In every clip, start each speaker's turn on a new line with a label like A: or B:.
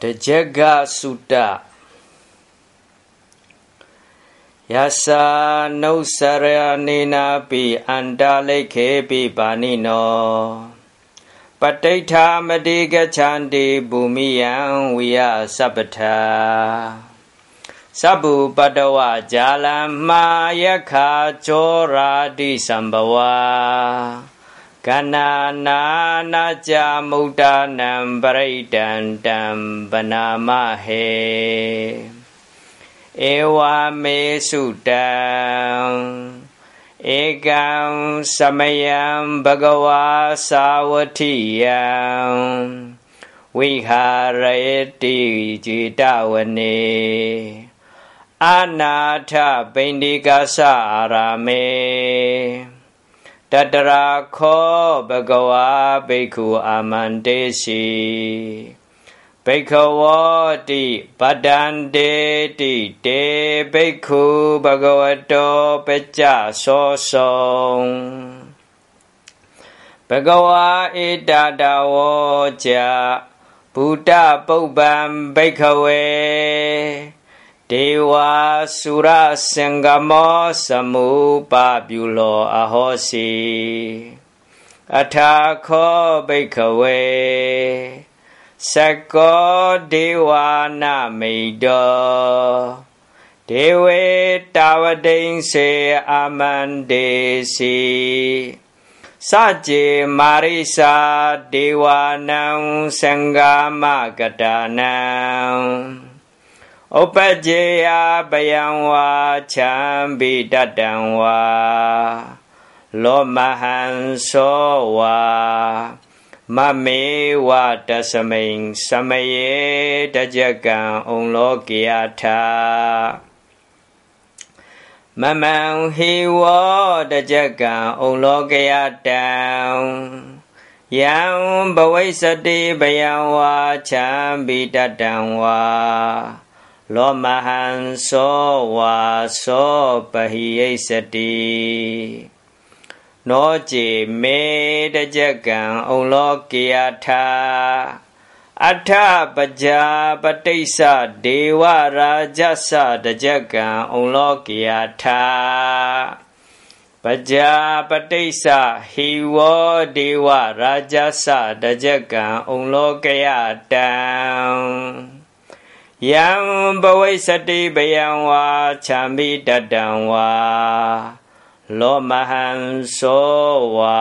A: တကြကစုတယသာနုစရနေနာပိအန္တလိခေပိပါဏိနောပဋိဋ္ဌာမတိကချန္တိဘူမိယံဝိယသဗ္ဗထာသဗ္ဗုပတဝဇာလမ္မာယခာကျောရာတိသံဘဝ ကနာနာနာကြမုဒ္ဒနံပရိဒန္တံဗနာမဟေဧဝမေစုတံဧကံသမယံဘဂဝါသာဝတိယံဝိဟာရတိจิตဝနေအာနာထပိန္ဒီကသအာရမေ တတရာခောဘဂဝါဘိက္ခုအာမန္တေစီဘိက္ခဝောတိပတံတေတိတေဘိက္ခုဘဂဝတောပัจจသောသောဘဂဝါဧတတဝောကြဘုဒ္ဓပုပ္ပံဘိက္ခဝေ ဒေဝสุရစင်္ဂမောသမုပပြုလောအဟောစီအထာခောဘိက္ခဝေသကောဒေဝနာမိတောဒေဝေတာဝတိန်စေအာမန္တေစီစကြေမာရိစာဒေဝနံသံဃာမကတနံ ဥပကြေယပယံဝါချံဘိတတံဝါလောမဟံသောဝါမမေဝတသမိန်သမယေတကြကံဩလောကေယထာမမံဟိဝတကြကံဩလောကေယတံယံဘဝိစတိဘယံဝါချံဘိတတံဝါ လောမဟံသောဝါသောပဟိယိစတိနောจิမေတကြကံဩလောကေယထာအထပကြာပတိစ္ဆဒေဝရာဇသတကြကံဩလောကေယထာပကြာပတိစ္ဆဟိဝောဒေဝရာဇသတကြကံဩလောကေယတံ ယံဘဝိစတိဘယံဝါချာမိတတံဝါလောမဟံသောဝါ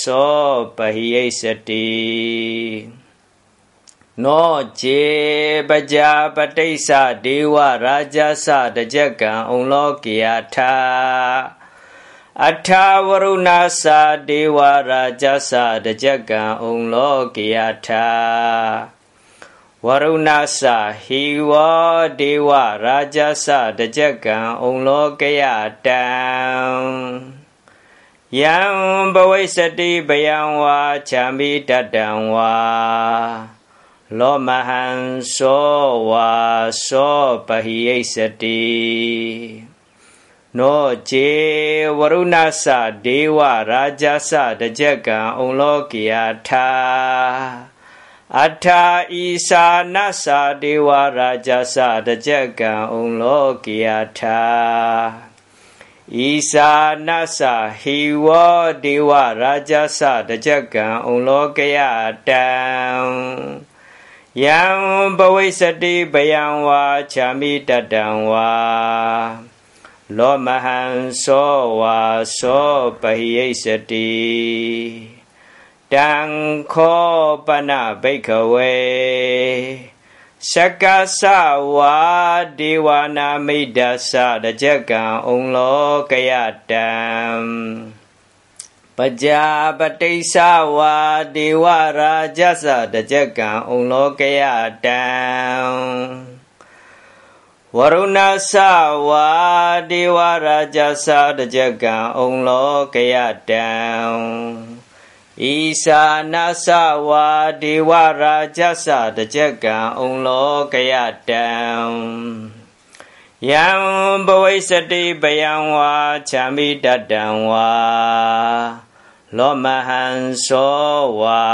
A: သောပဟိယစတိနောကျေပကြပတိစ္ဆဒေဝရာဇသတကြကံဩလောကေယထာအထာဝရုဏသာဒေဝရာဇသတကြကံဩလောကေယထာ ဝရုဏသဟိဝဒေဝရာဇသတကြကံဩလောကယတံယံဘဝိစတိဘယံဝါချာမိတတံဝါလောမဟံသောဝါသောပဟိယစတိနောကျေဝရုဏသဒေဝရာဇသတကြကံဩလောကယထာ အထာဤသာနသာဒေဝရာဇသတကြကံဩလောကိယထာဤသာနသာဟိဝဒေဝရာဇသတကြကံဩလောကယတံယံဘဝိစတိဘယံဝါချာမိတတံဝါလောမဟံသောဝါသောပဟိယစတိတံခောပနဘိကဝေစကသဝါဒေဝနာမိတ်တသတကြကံဩလောကယတံပကြပတိစ္ဆဝါဒေဝရာဇသတကြကံဩလောကယတံဝရုဏသဝါဒေဝရာဇသတကြကံဩလောကယတံ ဤသာနာသဝါဒေဝရာဇသတကြကံဩလောကယတံယံဘဝိစတိဘယံဝါချာမိတတံဝါလောမဟံသောဝါ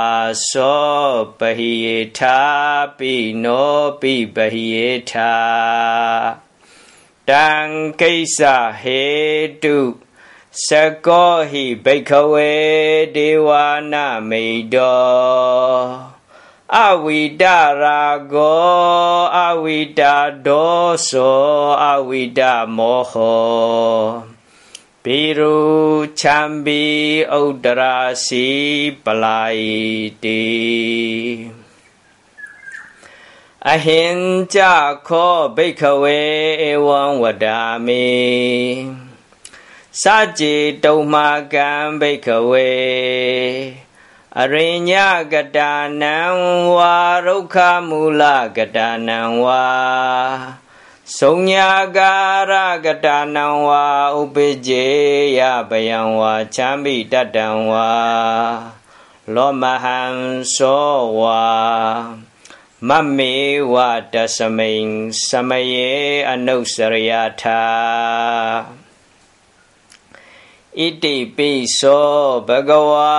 A: သောပဟိယေထာပိနောပိပဟိယေထာတံကိစ္စဟေတု စကောဟိဘိခဝေဒေဝနာမိတောအဝိတရာဂောအဝိတဒောသောအဝိတမောဟောပိရုချံဘီဥဒ္ဒရာစီပလာယတိအဟင်ကြခောဘိခဝေဧဝံဝဒာမိ စကြေတုံမာကံဘိခဝေအရိညကတာနံဝါရုခမူလကတာနံဝါသုံညာကာရကတာနံဝါဥပိကျေယဗယံဝါချမ်းမိတတံဝါလောမဟံသောဝါမမေဝတသမိန်သမယေအနုစရယထာ ဣတိပိသောဘဂဝါ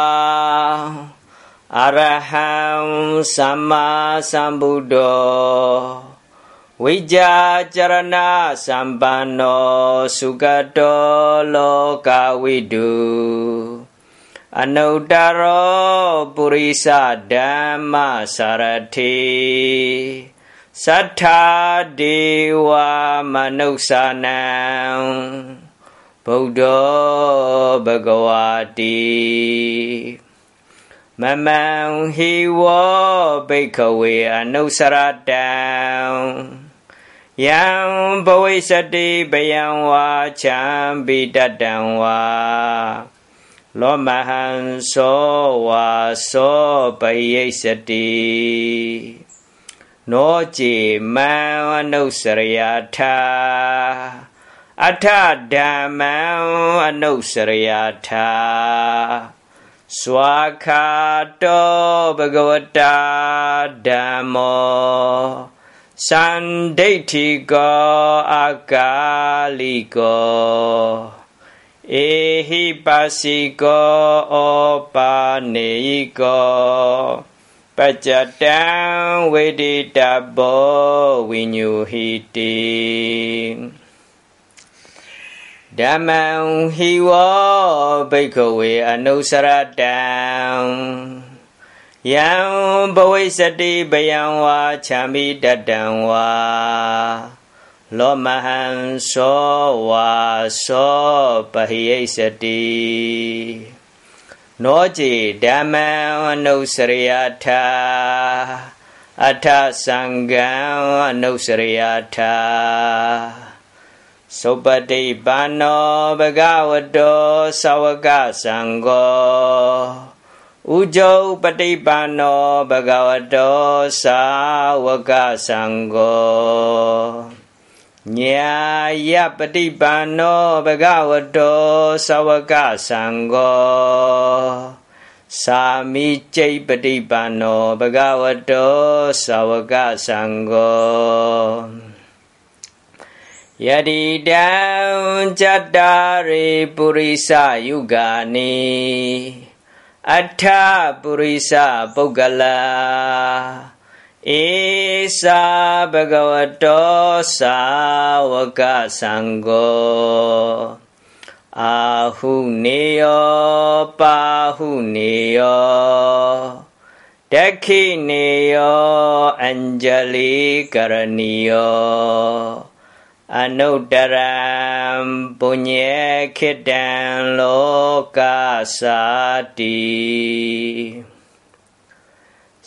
A: အရဟံသမ္မာသမ္ဗုဒ္ဓောဝိจาจရဏသမ္ပန္နောสุကတောလောကဝိတုအနုတ္တရောပုရိသဓမ္မစရတိသတ္ထာဒေဝမနုဿာနံ ဗုဒ္ဓဘဂဝတိမမံဟိဝဘိခဝေအနုစရတံယံဘဝိစတိဘယံဝါချံဘိတတံဝါလောမဟံသောဝါသောပယိစတိနောจิမံအနုစရယထာ အထဓမ္မံအနုစရယထာစွာခာတောဘဂဝတာဓမ္မောသန္ဒိဋ္ဌိကောအာကာလိကောဧဟိပါစီကောဩပါနေကောပัจจတံဝေဒိတဘောဝိညုဟိတိ ဓမ္မံဟိဝဘိက္ခဝေအနုစရတံယံဘဝိစတိဘယံဝါချာမိတတံဝါလောမဟံသောဝါသောပဟိယစတိနောจิဓမ္မံအနုစရိယထာအထသံဃံအနုစရိယထာ သုပတိပါနောဘဂဝတောသဝကသံဃောဥจုပฏิပါနောဘဂဝတောသာဝကသံဃောညာယပฏิပါနောဘဂဝတောသဝကသံဃောသာမိကျိပฏิပါနောဘဂဝတောသဝကသံဃောယတိတံจตตาရိပုရိသယုဂာနိအထပုရိသပုဂ္ဂလာဧသာဘဂဝတောသာဝကသံဃော အာဟုနေယောပါဟုနေယောတခိနေယောအัญจလိကရဏီယော အနုတ္တရံပုညေခိတံလောကသာတိ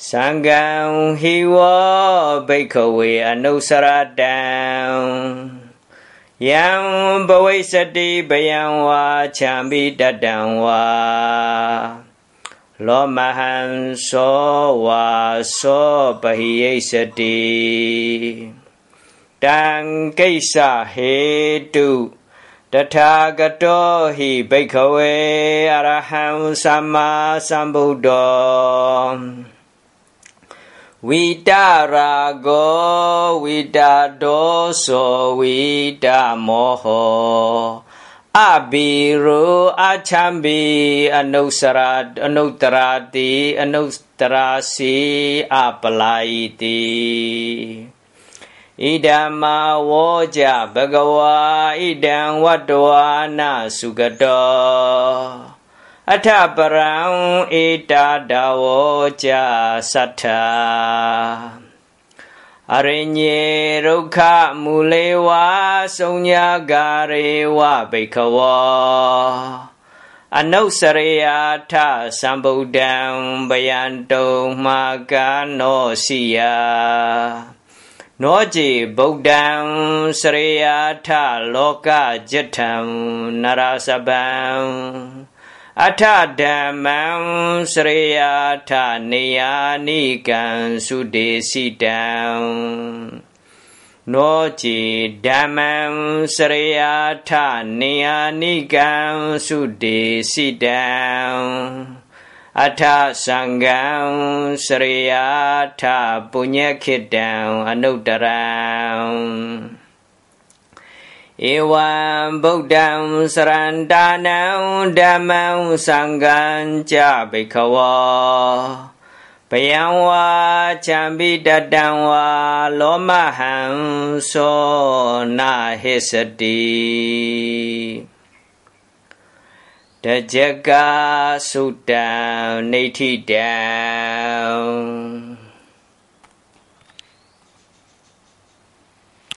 A: သံဃံဟိဝဘိခဝေအနုစရတံယံဘဝိစတိဘယံဝါချံပိတတံဝါလောမဟံသောဝါသောပဟိယစတိ တံကိစ္စဟေတုတထာဂတောဟိဘိခဝေအရဟံသမ္မာသမ္ဗုဒ္ဓောဝိတရာဂောဝိတဒောသောဝိတမောဟောအဘိရောအချံဘိအနုစရာအနုတရာတိအနုတရာစီအပလာယိတိ ဣဒံမာဝောကြဘဂဝါဣဒံဝတ္တဝါနာစုကတောအထပရံဧတာဒဝောကြသတ္ထာအရိညေဒုက္ခမူလေဝါစုံညာဂရေဝဘိခဝောအနုစရိယာထသံဗုဒ္ဓံဗယံတုံမာကနောစီယ နောจิဗုဒ္ဓံစရိယာထလောကจิတ္ထံနရစဗံအထဓမ္မံစရိယာထနေယာနိကံသုတေစိတံနောจิဓမ္မံစရိယာထနေယာနိကံသုတေစိတံ အထသံဃံစရိယာထပုညခေတံအနုတရံဧဝံဗုဒ္ဓံစရန္တာနံဓမ္မံသံဃံကြဘိခဝောဘယံဝါချံပိတတံဝါလောမဟံသောနာဟိစတိ တကြကသုတံနေဋ္ဌိတံ